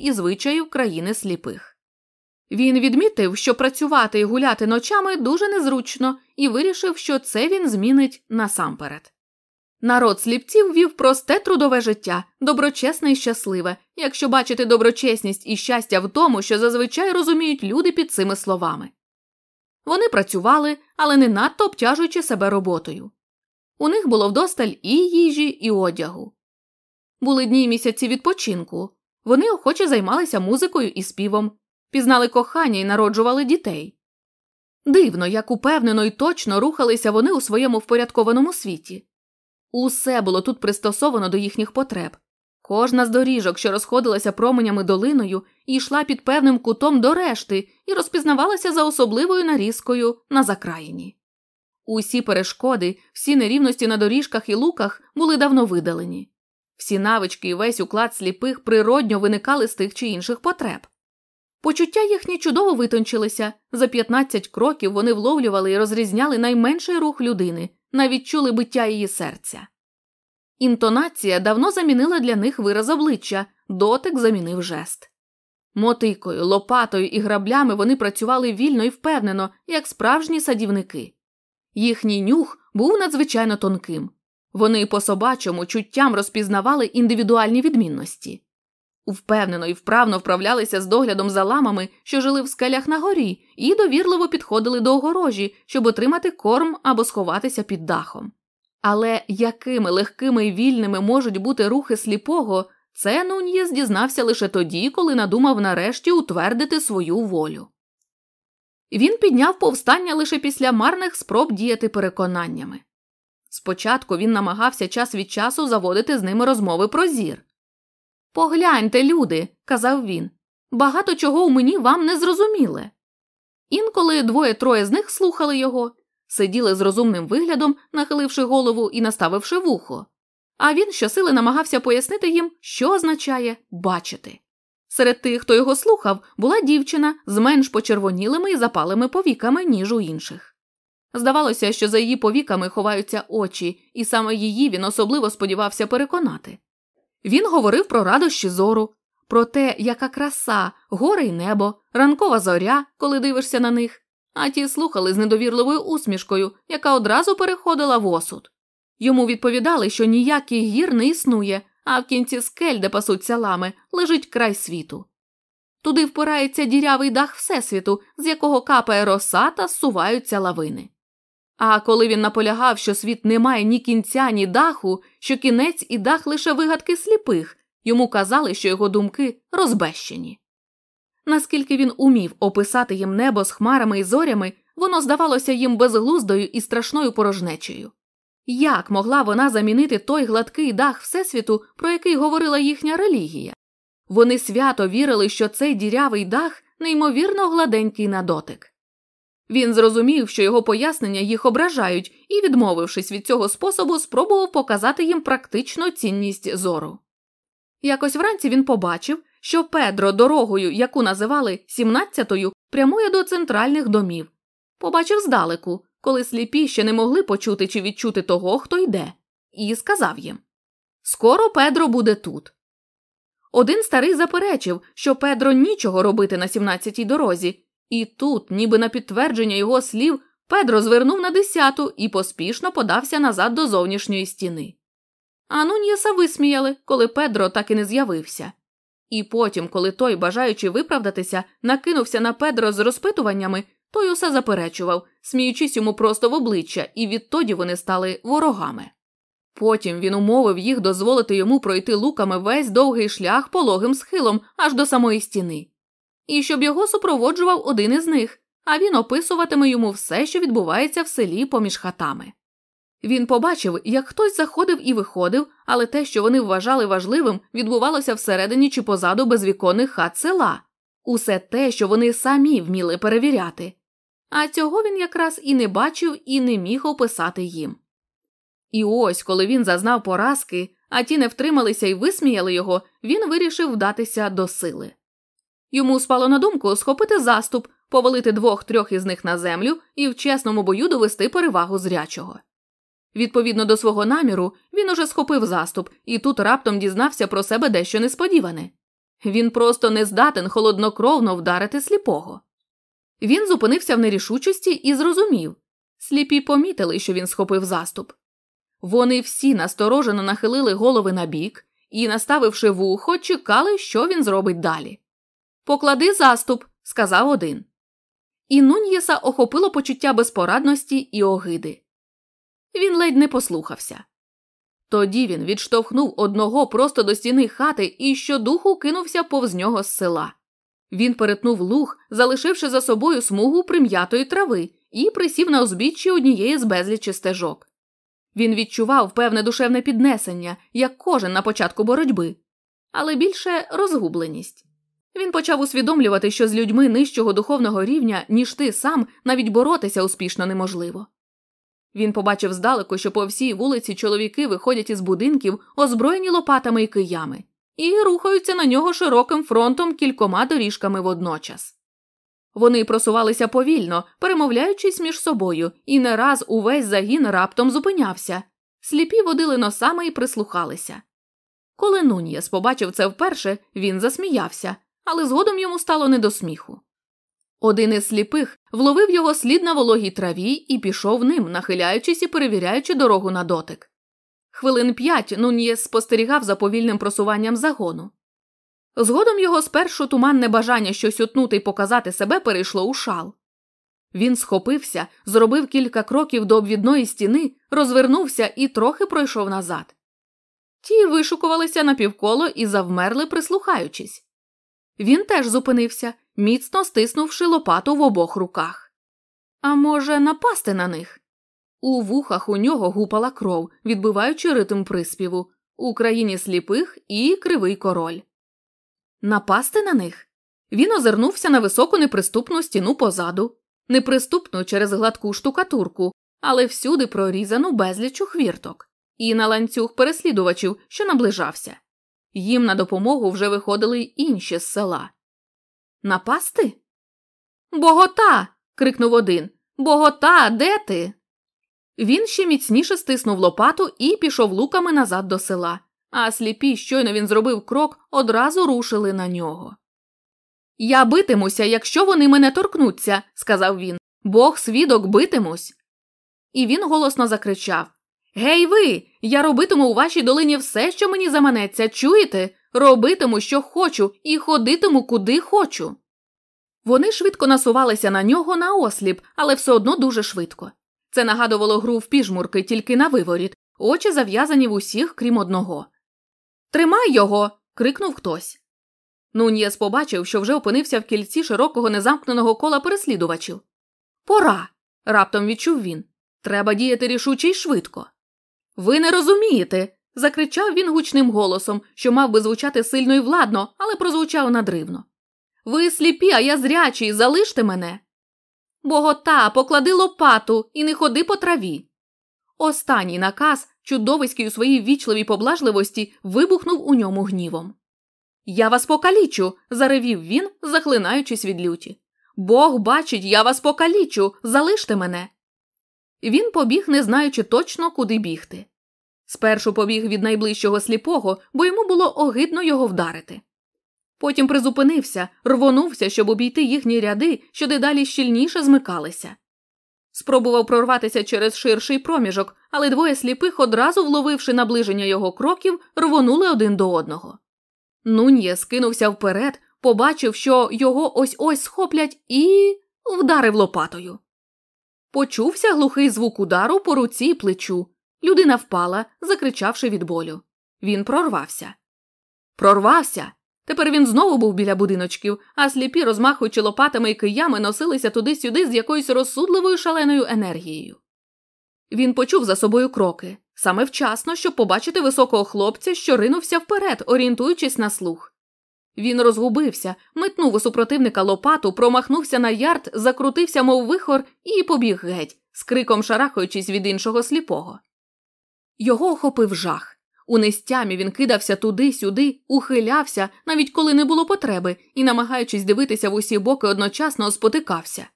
і звичаїв країни сліпих. Він відмітив, що працювати і гуляти ночами дуже незручно, і вирішив, що це він змінить насамперед. Народ сліпців вів просте трудове життя, доброчесне і щасливе, якщо бачити доброчесність і щастя в тому, що зазвичай розуміють люди під цими словами. Вони працювали, але не надто обтяжуючи себе роботою. У них було вдосталь і їжі, і одягу. Були дні й місяці відпочинку. Вони охоче займалися музикою і співом, пізнали кохання і народжували дітей. Дивно, як упевнено і точно рухалися вони у своєму впорядкованому світі. Усе було тут пристосовано до їхніх потреб. Кожна з доріжок, що розходилася променями долиною, йшла під певним кутом до решти і розпізнавалася за особливою нарізкою на закраїні. Усі перешкоди, всі нерівності на доріжках і луках були давно видалені. Всі навички і весь уклад сліпих природньо виникали з тих чи інших потреб. Почуття їхні чудово витончилися, за 15 кроків вони вловлювали і розрізняли найменший рух людини, навіть чули биття її серця. Інтонація давно замінила для них вираз обличчя, дотик замінив жест. Мотикою, лопатою і граблями вони працювали вільно і впевнено, як справжні садівники. Їхній нюх був надзвичайно тонким. Вони по собачому чуттям розпізнавали індивідуальні відмінності. Впевнено і вправно вправлялися з доглядом за ламами, що жили в скелях на горі, і довірливо підходили до огорожі, щоб отримати корм або сховатися під дахом. Але якими легкими і вільними можуть бути рухи сліпого, це Нуньєс дізнався лише тоді, коли надумав нарешті утвердити свою волю. Він підняв повстання лише після марних спроб діяти переконаннями. Спочатку він намагався час від часу заводити з ними розмови про зір. Погляньте, люди, казав він, багато чого у мені вам не зрозуміле. Інколи двоє-троє з них слухали його, сиділи з розумним виглядом, нахиливши голову і наставивши вухо, а він щосили намагався пояснити їм, що означає бачити. Серед тих, хто його слухав, була дівчина з менш почервонілими і запалими повіками, ніж у інших. Здавалося, що за її повіками ховаються очі, і саме її він особливо сподівався переконати. Він говорив про радощі зору, про те, яка краса, гори й небо, ранкова зоря, коли дивишся на них, а ті слухали з недовірливою усмішкою, яка одразу переходила в осуд. Йому відповідали, що ніяких гір не існує, а в кінці скель, де пасуться лами, лежить край світу. Туди впирається дірявий дах Всесвіту, з якого капає роса та зсуваються лавини. А коли він наполягав, що світ не має ні кінця, ні даху, що кінець і дах лише вигадки сліпих, йому казали, що його думки розбещені. Наскільки він умів описати їм небо з хмарами і зорями, воно здавалося їм безглуздою і страшною порожнечею. Як могла вона замінити той гладкий дах Всесвіту, про який говорила їхня релігія? Вони свято вірили, що цей дірявий дах неймовірно гладенький на дотик. Він зрозумів, що його пояснення їх ображають, і, відмовившись від цього способу, спробував показати їм практичну цінність зору. Якось вранці він побачив, що Педро дорогою, яку називали сімнадцятою, прямує до центральних домів. Побачив здалеку, коли сліпі ще не могли почути чи відчути того, хто йде, і сказав їм Скоро Педро буде тут. Один старий заперечив, що Педро нічого робити на сімнадцятій дорозі, і тут, ніби на підтвердження його слів, Педро звернув на десяту і поспішно подався назад до зовнішньої стіни. А Нуньєса висміяли, коли Педро так і не з'явився. І потім, коли той, бажаючи виправдатися, накинувся на Педро з розпитуваннями, той усе заперечував, сміючись йому просто в обличчя, і відтоді вони стали ворогами. Потім він умовив їх дозволити йому пройти луками весь довгий шлях пологим схилом аж до самої стіни і щоб його супроводжував один із них, а він описуватиме йому все, що відбувається в селі поміж хатами. Він побачив, як хтось заходив і виходив, але те, що вони вважали важливим, відбувалося всередині чи позаду безвіконних хат села усе те, що вони самі вміли перевіряти. А цього він якраз і не бачив і не міг описати їм. І ось, коли він зазнав поразки, а ті не втрималися і висміяли його, він вирішив вдатися до сили. Йому спало на думку схопити заступ, повалити двох-трьох із них на землю і в чесному бою довести перевагу зрячого. Відповідно до свого наміру, він уже схопив заступ і тут раптом дізнався про себе дещо несподіване. Він просто не здатен холоднокровно вдарити сліпого. Він зупинився в нерішучості і зрозумів сліпі помітили, що він схопив заступ. Вони всі насторожено нахилили голови на бік і, наставивши вухо, чекали, що він зробить далі. Поклади заступ, сказав один. І Нуньєса охопило почуття безпорадності і огиди. Він ледь не послухався. Тоді він відштовхнув одного просто до стіни хати і щодуху кинувся повз нього з села. Він перетнув луг, залишивши за собою смугу прим'ятої трави, і присів на узбіччі однієї з безлічі стежок. Він відчував певне душевне піднесення, як кожен на початку боротьби, але більше розгубленість. Він почав усвідомлювати, що з людьми нижчого духовного рівня, ніж ти сам, навіть боротися успішно неможливо. Він побачив здалеку, що по всій вулиці чоловіки виходять із будинків, озброєні лопатами і киями, і рухаються на нього широким фронтом кількома доріжками водночас. Вони просувалися повільно, перемовляючись між собою, і не раз увесь загін раптом зупинявся. Сліпі водили носами і прислухалися. Коли Нуньєс побачив це вперше, він засміявся, але згодом йому стало не до сміху. Один із сліпих вловив його слід на вологій траві і пішов ним, нахиляючись і перевіряючи дорогу на дотик. Хвилин п'ять Нуньєс спостерігав за повільним просуванням загону. Згодом його спершу туманне бажання щось утнути й показати себе перейшло у шал. Він схопився, зробив кілька кроків до обвідної стіни, розвернувся і трохи пройшов назад. Ті вишукувалися напівколо і завмерли, прислухаючись. Він теж зупинився, міцно стиснувши лопату в обох руках. А може, напасти на них? У вухах у нього гупала кров, відбиваючи ритм приспіву у країні сліпих і кривий король. Напасти на них? Він озирнувся на високу неприступну стіну позаду, неприступну через гладку штукатурку, але всюди прорізану безліч хвірток, і на ланцюг переслідувачів, що наближався. Їм на допомогу вже виходили й інші з села. Напасти? Богота. крикнув один. Богота, де ти? Він ще міцніше стиснув лопату і пішов луками назад до села, а сліпі, щойно він зробив крок, одразу рушили на нього. Я битимуся, якщо вони мене торкнуться, сказав він. Бог свідок битимусь. І він голосно закричав Гей, ви! Я робитиму у вашій долині все, що мені заманеться, чуєте? Робитиму, що хочу, і ходитиму, куди хочу. Вони швидко насувалися на нього на осліп, але все одно дуже швидко. Це нагадувало гру в піжмурки тільки на виворіт, очі зав'язані в усіх, крім одного. Тримай його. крикнув хтось. Нуньєс побачив, що вже опинився в кільці широкого незамкненого кола переслідувачів. Пора. раптом відчув він. Треба діяти рішуче й швидко. Ви не розумієте. закричав він гучним голосом, що мав би звучати сильно і владно, але прозвучав надривно. Ви сліпі, а я зрячий, залиште мене. Богота, поклади лопату і не ходи по траві. Останній наказ, чудовиський у своїй ввічливій поблажливості, вибухнув у ньому гнівом. Я вас покалічу, заревів він, захлинаючись від люті. Бог бачить, я вас покалічу, залиште мене. Він побіг, не знаючи точно, куди бігти. Спершу побіг від найближчого сліпого, бо йому було огидно його вдарити. Потім призупинився, рвонувся, щоб обійти їхні ряди, що дедалі щільніше змикалися. Спробував прорватися через ширший проміжок, але двоє сліпих, одразу вловивши наближення його кроків, рвонули один до одного. Нуньє скинувся вперед, побачив, що його ось ось схоплять, і вдарив лопатою. Почувся глухий звук удару по руці й плечу. Людина впала, закричавши від болю. Він прорвався. Прорвався. Тепер він знову був біля будиночків, а сліпі, розмахуючи лопатами і киями, носилися туди-сюди з якоюсь розсудливою шаленою енергією. Він почув за собою кроки саме вчасно, щоб побачити високого хлопця, що ринувся вперед, орієнтуючись на слух. Він розгубився, метнув у супротивника лопату, промахнувся на ярд, закрутився, мов вихор, і побіг геть, з криком шарахаючись від іншого сліпого. Його охопив жах. У нестямі він кидався туди-сюди, ухилявся, навіть коли не було потреби, і, намагаючись дивитися в усі боки, одночасно спотикався.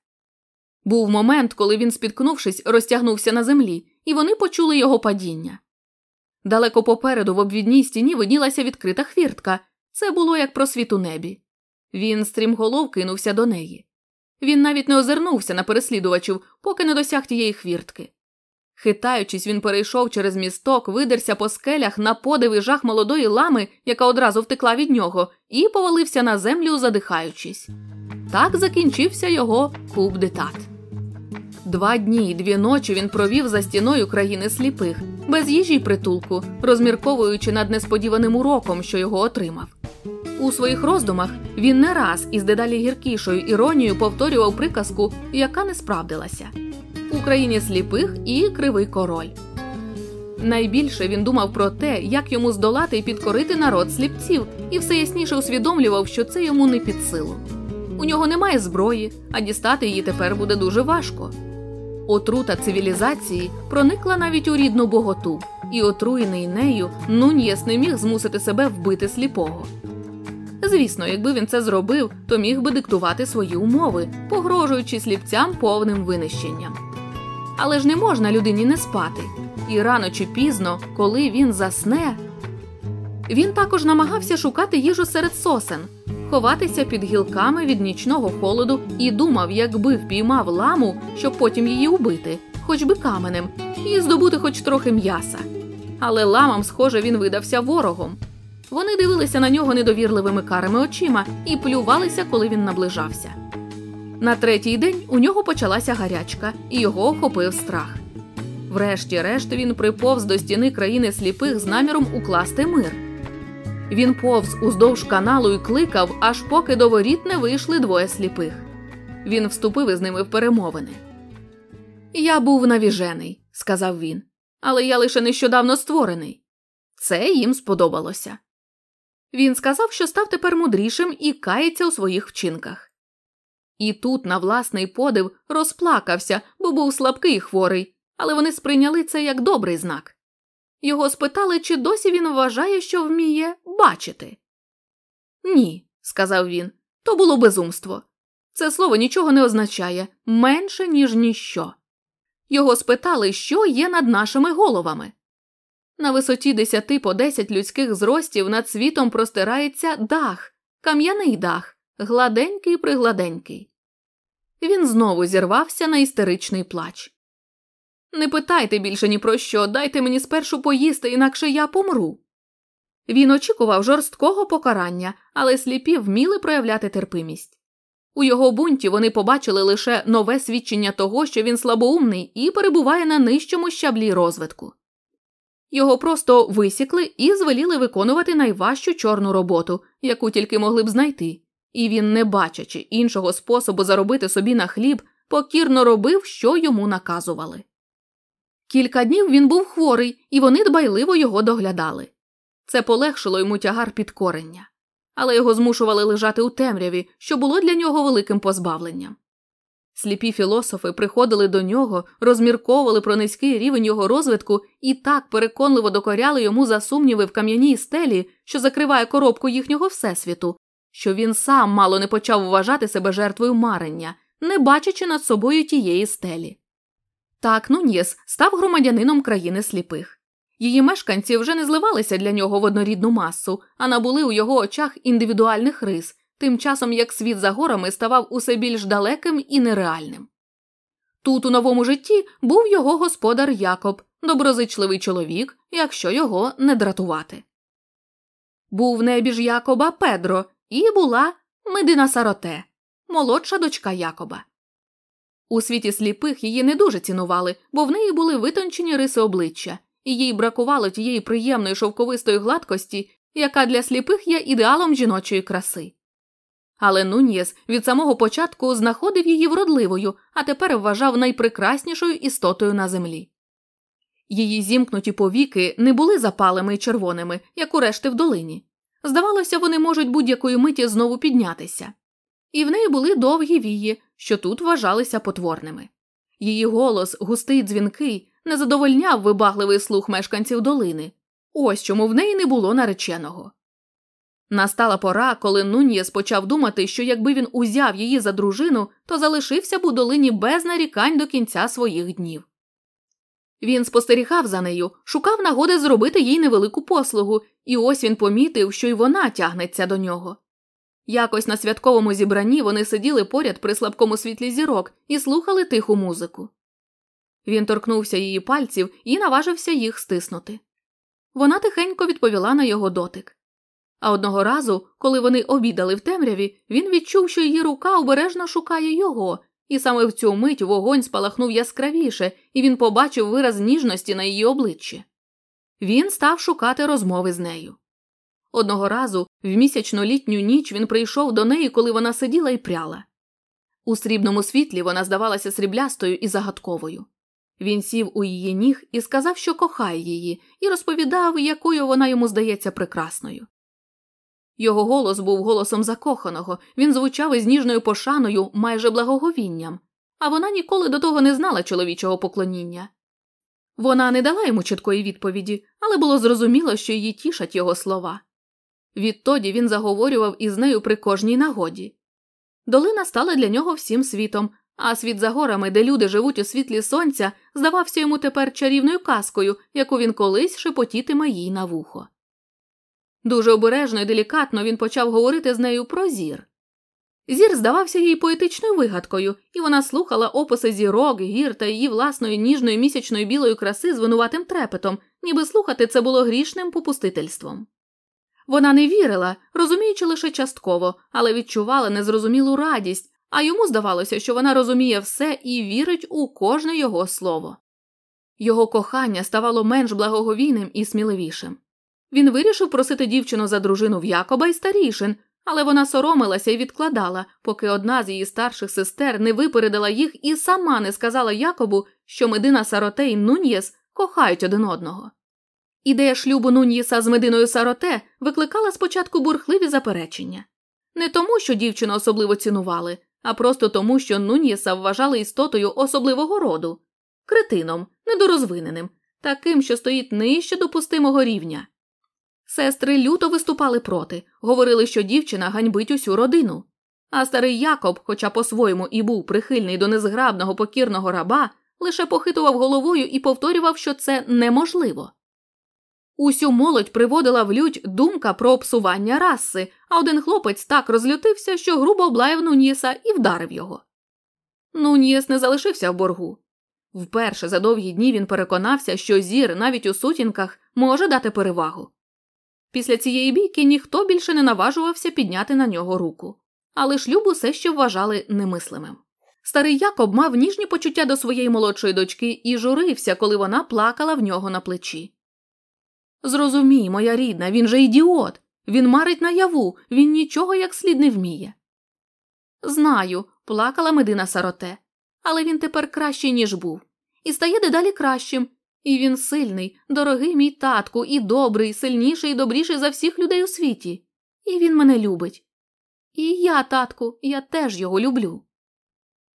Був момент, коли він, спіткнувшись, розтягнувся на землі, і вони почули його падіння. Далеко попереду, в обвідній стіні, виднілася відкрита хвіртка. Це було як просвіт у небі. Він стрімголов кинувся до неї. Він навіть не озирнувся на переслідувачів, поки не досяг тієї хвіртки. Хитаючись, він перейшов через місток, видерся по скелях на подив і жах молодої лами, яка одразу втекла від нього, і повалився на землю, задихаючись. Так закінчився його куб детат. Два дні й дві ночі він провів за стіною країни сліпих, без їжі й притулку, розмірковуючи над несподіваним уроком, що його отримав. У своїх роздумах він не раз із дедалі гіркішою іронією повторював приказку, яка не справдилася у країні сліпих і кривий король. Найбільше він думав про те, як йому здолати і підкорити народ сліпців, і все ясніше усвідомлював, що це йому не під силу. У нього немає зброї, а дістати її тепер буде дуже важко. Отрута цивілізації проникла навіть у рідну боготу, і отруєний нею Нуньєс не міг змусити себе вбити сліпого. Звісно, якби він це зробив, то міг би диктувати свої умови, погрожуючи сліпцям повним винищенням. Але ж не можна людині не спати, і рано чи пізно, коли він засне. Він також намагався шукати їжу серед сосен, ховатися під гілками від нічного холоду і думав, якби впіймав ламу, щоб потім її убити, хоч би каменем, і здобути хоч трохи м'яса. Але ламам, схоже, він видався ворогом. Вони дивилися на нього недовірливими карими очима і плювалися, коли він наближався. На третій день у нього почалася гарячка, і його охопив страх. Врешті-решт він приповз до стіни країни сліпих з наміром укласти мир. Він повз уздовж каналу і кликав, аж поки до воріт не вийшли двоє сліпих. Він вступив із ними в перемовини. Я був навіжений, сказав він, але я лише нещодавно створений. Це їм сподобалося. Він сказав, що став тепер мудрішим і кається у своїх вчинках. І тут, на власний подив, розплакався, бо був слабкий і хворий, але вони сприйняли це як добрий знак. Його спитали, чи досі він вважає, що вміє бачити. Ні, сказав він, то було безумство. Це слово нічого не означає менше, ніж ніщо. Його спитали, що є над нашими головами. На висоті десяти по десять людських зростів над світом простирається дах, кам'яний дах, гладенький пригладенький. Він знову зірвався на істеричний плач. Не питайте більше ні про що, дайте мені спершу поїсти, інакше я помру. Він очікував жорсткого покарання, але сліпі вміли проявляти терпимість. У його бунті вони побачили лише нове свідчення того, що він слабоумний і перебуває на нижчому щаблі розвитку. Його просто висікли і звеліли виконувати найважчу чорну роботу, яку тільки могли б знайти, і він, не бачачи іншого способу заробити собі на хліб, покірно робив, що йому наказували. Кілька днів він був хворий, і вони дбайливо його доглядали. Це полегшило йому тягар підкорення, але його змушували лежати у темряві, що було для нього великим позбавленням. Сліпі філософи приходили до нього, розмірковували про низький рівень його розвитку і так переконливо докоряли йому за сумніви в кам'яній стелі, що закриває коробку їхнього всесвіту, що він сам мало не почав вважати себе жертвою марення, не бачачи над собою тієї стелі. Так Нуньєс став громадянином країни сліпих. Її мешканці вже не зливалися для нього в однорідну масу, а набули у його очах індивідуальних рис, тим часом як світ за горами ставав усе більш далеким і нереальним. Тут у новому житті був його господар Якоб, доброзичливий чоловік, якщо його не дратувати. Був в небі ж Якоба Педро і була Медина Сароте, молодша дочка Якоба. У світі сліпих її не дуже цінували, бо в неї були витончені риси обличчя, і їй бракувало тієї приємної шовковистої гладкості, яка для сліпих є ідеалом жіночої краси. Але Нуньєс від самого початку знаходив її вродливою, а тепер вважав найпрекраснішою істотою на землі. Її зімкнуті повіки не були запалими й червоними, як у решти в долині. Здавалося, вони можуть будь-якої миті знову піднятися. І в неї були довгі вії, що тут вважалися потворними. Її голос, густий дзвінкий, не задовольняв вибагливий слух мешканців долини. Ось чому в неї не було нареченого. Настала пора, коли Нуньєс почав думати, що якби він узяв її за дружину, то залишився б у долині без нарікань до кінця своїх днів. Він спостерігав за нею, шукав нагоди зробити їй невелику послугу, і ось він помітив, що й вона тягнеться до нього. Якось на святковому зібранні вони сиділи поряд при слабкому світлі зірок і слухали тиху музику. Він торкнувся її пальців і наважився їх стиснути. Вона тихенько відповіла на його дотик. А одного разу, коли вони обідали в темряві, він відчув, що її рука обережно шукає його, і саме в цю мить вогонь спалахнув яскравіше, і він побачив вираз ніжності на її обличчі. Він став шукати розмови з нею. Одного разу, в місячну літню ніч, він прийшов до неї, коли вона сиділа і пряла. У срібному світлі вона здавалася сріблястою і загадковою. Він сів у її ніг і сказав, що кохає її, і розповідав, якою вона йому здається прекрасною. Його голос був голосом закоханого, він звучав із ніжною пошаною, майже благоговінням, а вона ніколи до того не знала чоловічого поклоніння. Вона не дала йому чіткої відповіді, але було зрозуміло, що її тішать його слова. Відтоді він заговорював із нею при кожній нагоді. Долина стала для нього всім світом, а світ за горами, де люди живуть у світлі сонця, здавався йому тепер чарівною казкою, яку він колись шепотітиме їй на вухо. Дуже обережно і делікатно він почав говорити з нею про зір. Зір здавався їй поетичною вигадкою, і вона слухала описи зірок, гір та її власної ніжної місячної білої краси з винуватим трепетом, ніби слухати це було грішним попустительством. Вона не вірила, розуміючи лише частково, але відчувала незрозумілу радість, а йому здавалося, що вона розуміє все і вірить у кожне його слово. Його кохання ставало менш благоговійним і сміливішим. Він вирішив просити дівчину за дружину в Якоба й старішин, але вона соромилася і відкладала, поки одна з її старших сестер не випередила їх і сама не сказала Якобу, що Медина Сароте і Нуньєс кохають один одного. Ідея шлюбу Нуньєса з Мединою Сароте викликала спочатку бурхливі заперечення не тому, що дівчину особливо цінували, а просто тому, що Нуньєса вважали істотою особливого роду, кретином, недорозвиненим, таким, що стоїть нижче допустимого рівня. Сестри люто виступали проти, говорили, що дівчина ганьбить усю родину. А старий Якоб, хоча по-своєму і був прихильний до незграбного покірного раба, лише похитував головою і повторював, що це неможливо. Усю молодь приводила в лють думка про псування раси, а один хлопець так розлютився, що грубо облаяв Нунієса і вдарив його. Нунієс не залишився в боргу. Вперше за довгі дні він переконався, що зір навіть у сутінках може дати перевагу. Після цієї бійки ніхто більше не наважувався підняти на нього руку, але шлюб усе ще вважали немислимим. Старий Якоб мав ніжні почуття до своєї молодшої дочки і журився, коли вона плакала в нього на плечі. Зрозумій, моя рідна, він же ідіот. Він марить наяву, він нічого як слід не вміє. Знаю, плакала Медина Сароте, але він тепер кращий, ніж був, і стає дедалі кращим, і він сильний, дорогий мій татку, і добрий, сильніший і добріший за всіх людей у світі. І він мене любить. І я, татку, я теж його люблю.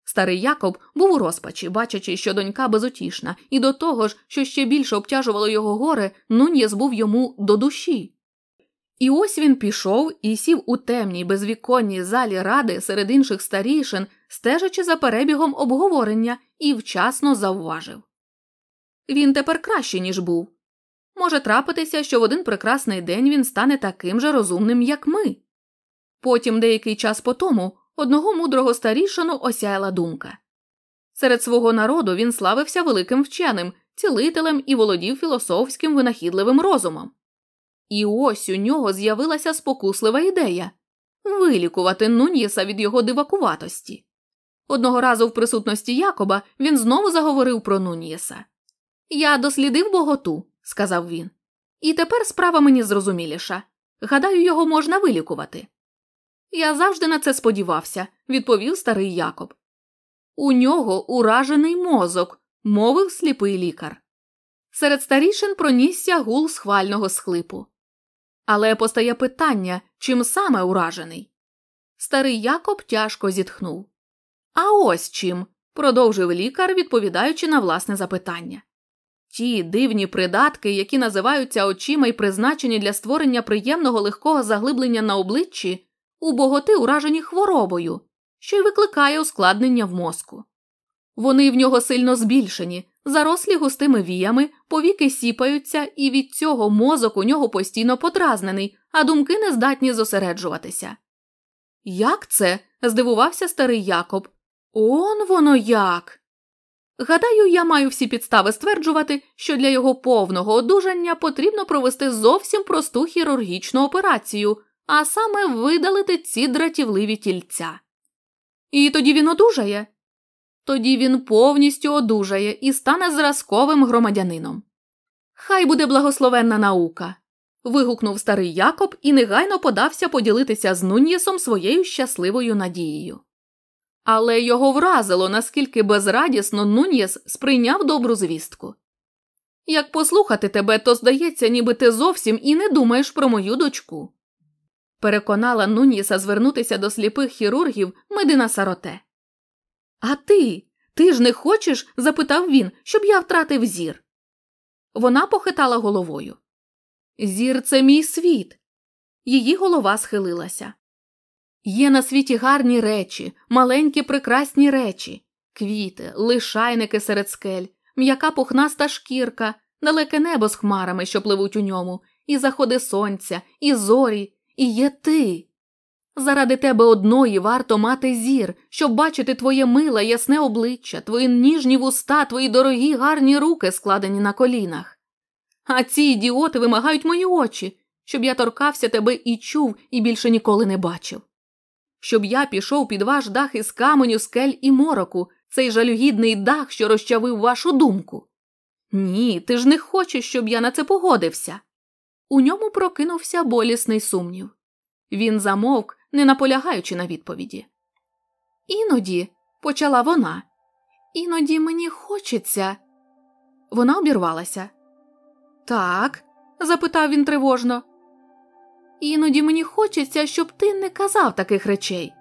Старий Якоб був у розпачі, бачачи, що донька безутішна, і до того ж, що ще більше обтяжувало його горе, Нуньєс був йому до душі. І ось він пішов і сів у темній безвіконній залі ради серед інших старішин, стежачи за перебігом обговорення, і вчасно завважив. Він тепер кращий, ніж був. Може трапитися, що в один прекрасний день він стане таким же розумним, як ми. Потім, деякий час по тому, одного мудрого старішину осяяла думка. Серед свого народу він славився великим вченим, цілителем і володів філософським винахідливим розумом. І ось у нього з'явилася спокуслива ідея вилікувати Нуньєса від його дивакуватості. Одного разу в присутності Якоба він знову заговорив про Нуньєса. Я дослідив боготу, сказав він, і тепер справа мені зрозуміліша. Гадаю, його можна вилікувати. Я завжди на це сподівався, відповів старий Якоб. У нього уражений мозок, мовив сліпий лікар. Серед старішин пронісся гул схвального схлипу. Але постає питання, чим саме уражений. Старий Якоб тяжко зітхнув. А ось чим, продовжив лікар, відповідаючи на власне запитання. Ті дивні придатки, які називаються очима і призначені для створення приємного легкого заглиблення на обличчі, у боготи уражені хворобою, що й викликає ускладнення в мозку. Вони в нього сильно збільшені, зарослі густими віями, повіки сіпаються, і від цього мозок у нього постійно подразнений, а думки не здатні зосереджуватися. Як це? здивувався старий Якоб. Он воно як. Гадаю, я маю всі підстави стверджувати, що для його повного одужання потрібно провести зовсім просту хірургічну операцію, а саме видалити ці дратівливі тільця. І тоді він одужає. Тоді він повністю одужає і стане зразковим громадянином. Хай буде благословенна наука. вигукнув старий Якоб і негайно подався поділитися з Нуньєсом своєю щасливою надією. Але його вразило, наскільки безрадісно Нуньєс сприйняв добру звістку. Як послухати тебе, то здається, ніби ти зовсім і не думаєш про мою дочку. Переконала Нуньєса звернутися до сліпих хірургів Медина Сароте. А ти? Ти ж не хочеш? запитав він, щоб я втратив зір. Вона похитала головою. Зір це мій світ. Її голова схилилася. Є на світі гарні речі, маленькі прекрасні речі, квіти, лишайники серед скель, м'яка пухнаста шкірка, далеке небо з хмарами, що пливуть у ньому, і заходи сонця, і зорі, і є ти. Заради тебе одної варто мати зір, щоб бачити твоє миле, ясне обличчя, твої ніжні вуста, твої дорогі гарні руки, складені на колінах. А ці ідіоти вимагають мої очі, щоб я торкався тебе і чув, і більше ніколи не бачив щоб я пішов під ваш дах із каменю, скель і мороку, цей жалюгідний дах, що розчавив вашу думку. Ні, ти ж не хочеш, щоб я на це погодився. У ньому прокинувся болісний сумнів. Він замовк, не наполягаючи на відповіді. Іноді, почала вона, іноді мені хочеться. Вона обірвалася. Так, запитав він тривожно. Іноді мені хочеться, щоб ти не казав таких речей.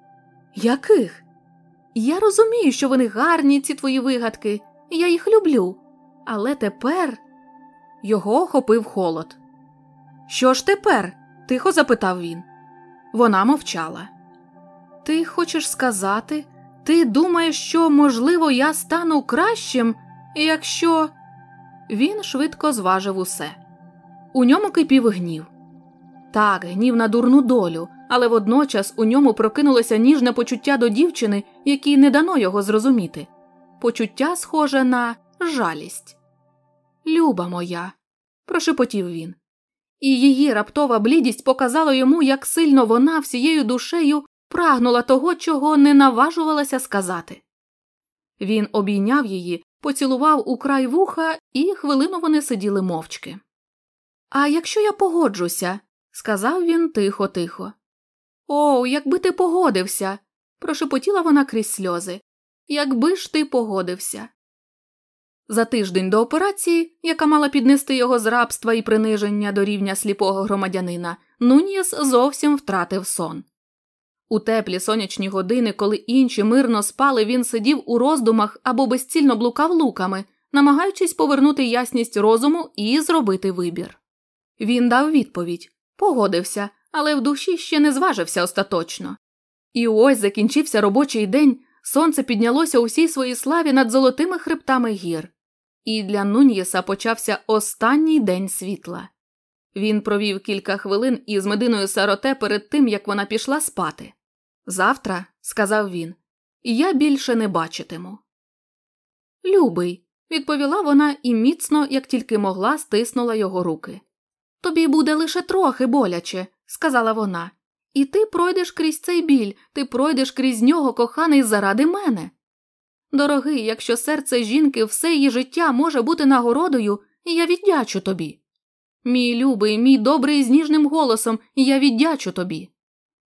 Яких? Я розумію, що вони гарні, ці твої вигадки, я їх люблю. Але тепер його охопив холод. Що ж тепер? тихо запитав він. Вона мовчала. Ти хочеш сказати, ти думаєш, що, можливо, я стану кращим, якщо. Він швидко зважив усе. У ньому кипів гнів. Так, гнів на дурну долю, але водночас у ньому прокинулося ніжне почуття до дівчини, якій не дано його зрозуміти почуття схоже на жалість. Люба моя, прошепотів він. І її раптова блідість показала йому, як сильно вона всією душею прагнула того, чого не наважувалася сказати. Він обійняв її, поцілував у край вуха, і хвилину вони сиділи мовчки. А якщо я погоджуся, сказав він тихо, тихо. О, якби ти погодився, прошепотіла вона крізь сльози. Якби ж ти погодився. За тиждень до операції, яка мала піднести його з рабства і приниження до рівня сліпого громадянина, Нуніс зовсім втратив сон. У теплі сонячні години, коли інші мирно спали, він сидів у роздумах або безцільно блукав луками, намагаючись повернути ясність розуму і зробити вибір. Він дав відповідь Погодився, але в душі ще не зважився остаточно. І ось закінчився робочий день, сонце піднялося у всій своїй славі над золотими хребтами гір, і для Нуньєса почався останній день світла. Він провів кілька хвилин із мединою сароте перед тим, як вона пішла спати. Завтра, сказав він, я більше не бачитиму. Любий, відповіла вона і міцно, як тільки могла, стиснула його руки. Тобі буде лише трохи боляче, сказала вона, і ти пройдеш крізь цей біль, ти пройдеш крізь нього, коханий, заради мене. Дорогий, якщо серце жінки все її життя може бути нагородою, я віддячу тобі. Мій любий, мій добрий з ніжним голосом, я віддячу тобі.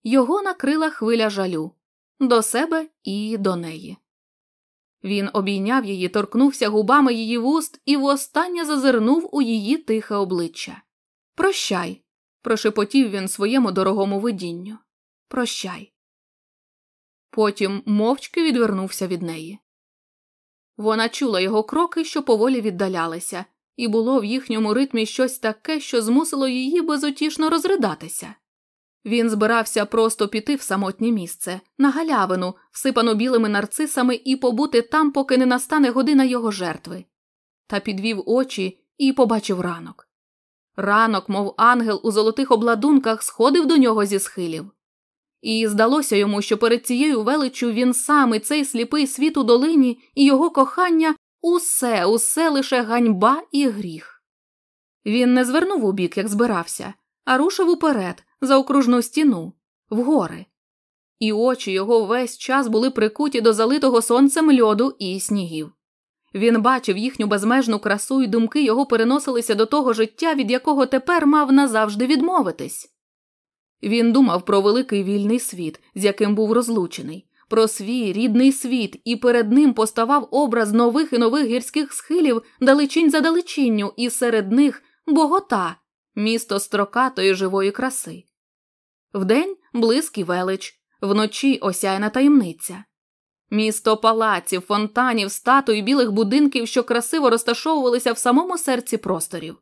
Його накрила хвиля жалю до себе і до неї. Він обійняв її, торкнувся губами її вуст і востаннє зазирнув у її тихе обличчя. Прощай, прошепотів він своєму дорогому видінню. Прощай. Потім мовчки відвернувся від неї. Вона чула його кроки, що поволі віддалялися, і було в їхньому ритмі щось таке, що змусило її безутішно розридатися. Він збирався просто піти в самотнє місце, на галявину, всипану білими нарцисами, і побути там, поки не настане година його жертви. та підвів очі і побачив ранок. Ранок, мов ангел у золотих обладунках, сходив до нього зі схилів. І здалося йому, що перед цією величчю він сам і цей сліпий світ у долині і його кохання усе, усе лише ганьба і гріх. Він не звернув у бік, як збирався, а рушив уперед, за окружну стіну, вгори. І очі його весь час були прикуті до залитого сонцем льоду і снігів. Він бачив їхню безмежну красу, і думки його переносилися до того життя, від якого тепер мав назавжди відмовитись. Він думав про великий вільний світ, з яким був розлучений, про свій рідний світ, і перед ним поставав образ нових і нових гірських схилів далечінь за далечінню, і серед них богота, місто строкатої живої краси. Вдень блиск і велич, вночі осяяна таємниця. Місто палаців, фонтанів, статуй, білих будинків, що красиво розташовувалися в самому серці просторів.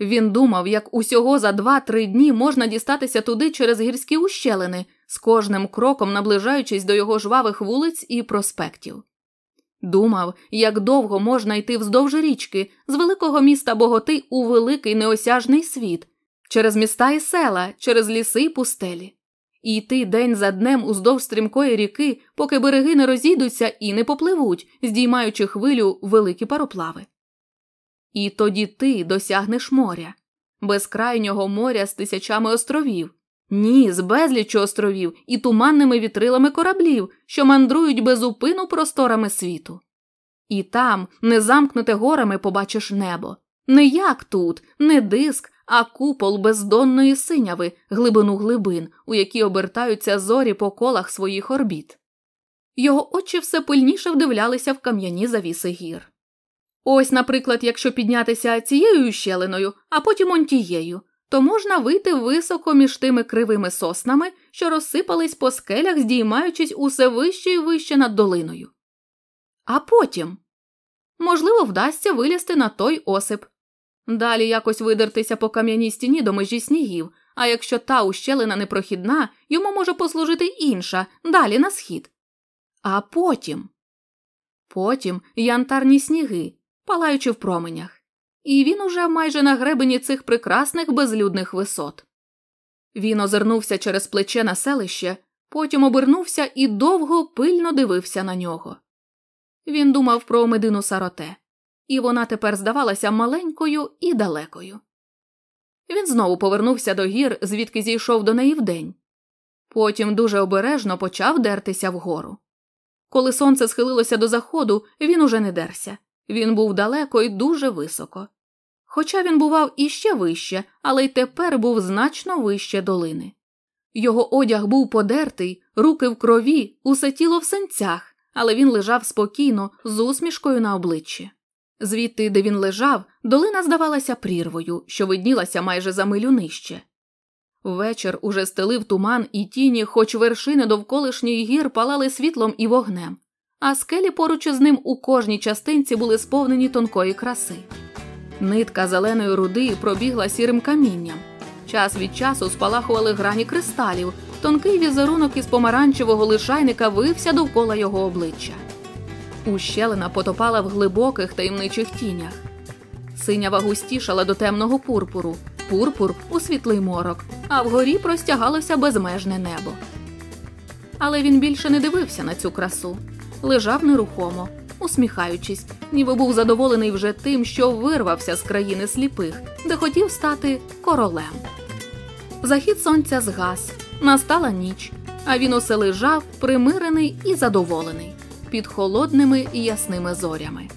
Він думав, як усього за два-три дні можна дістатися туди через гірські ущелини, з кожним кроком наближаючись до його жвавих вулиць і проспектів. Думав, як довго можна йти вздовж річки з великого міста Боготи у великий неосяжний світ, через міста і села, через ліси й пустелі, і йти день за днем уздовж стрімкої ріки, поки береги не розійдуться і не попливуть, здіймаючи хвилю великі пароплави. І тоді ти досягнеш моря, безкрайнього моря з тисячами островів, ні, з безліччю островів і туманними вітрилами кораблів, що мандрують безупину просторами світу. І там, не замкнуте горами, побачиш небо. Не як тут, не диск, а купол бездонної синяви, глибину глибин, у які обертаються зорі по колах своїх орбіт. Його очі все пильніше вдивлялися в кам'яні завіси гір. Ось, наприклад, якщо піднятися цією щелиною, а потім он тією, то можна вийти високо між тими кривими соснами, що розсипались по скелях, здіймаючись усе вище і вище над долиною. А потім, можливо, вдасться вилізти на той осип, далі якось видертися по кам'яній стіні до межі снігів, а якщо та ущелина непрохідна, йому може послужити інша, далі на схід. А потім. Потім янтарні сніги, палаючи в променях і він уже майже на гребені цих прекрасних безлюдних висот. Він озирнувся через плече на селище, потім обернувся і довго пильно дивився на нього. Він думав про медину сароте, і вона тепер здавалася маленькою і далекою. Він знову повернувся до гір, звідки зійшов до неї вдень. Потім дуже обережно почав дертися вгору. Коли сонце схилилося до заходу, він уже не дерся. Він був далеко і дуже високо. Хоча він бував іще вище, але й тепер був значно вище долини. Його одяг був подертий, руки в крові, усе тіло в сенцях, але він лежав спокійно, з усмішкою на обличчі. Звідти, де він лежав, долина здавалася прірвою, що виднілася майже за милю нижче. Вечір уже стелив туман і тіні, хоч вершини довколишньої гір палали світлом і вогнем, а скелі поруч із ним у кожній частинці були сповнені тонкої краси. Нитка зеленої руди пробігла сірим камінням. Час від часу спалахували грані кристалів, тонкий візерунок із помаранчевого лишайника вився довкола його обличчя. Ущелина потопала в глибоких таємничих тінях. Синява густішала до темного пурпуру, пурпур у світлий морок, а вгорі простягалося безмежне небо. Але він більше не дивився на цю красу, лежав нерухомо, усміхаючись, ніби був задоволений вже тим, що вирвався з країни сліпих, де хотів стати королем. Захід сонця згас, настала ніч, а він усе лежав, примирений і задоволений, під холодними і ясними зорями.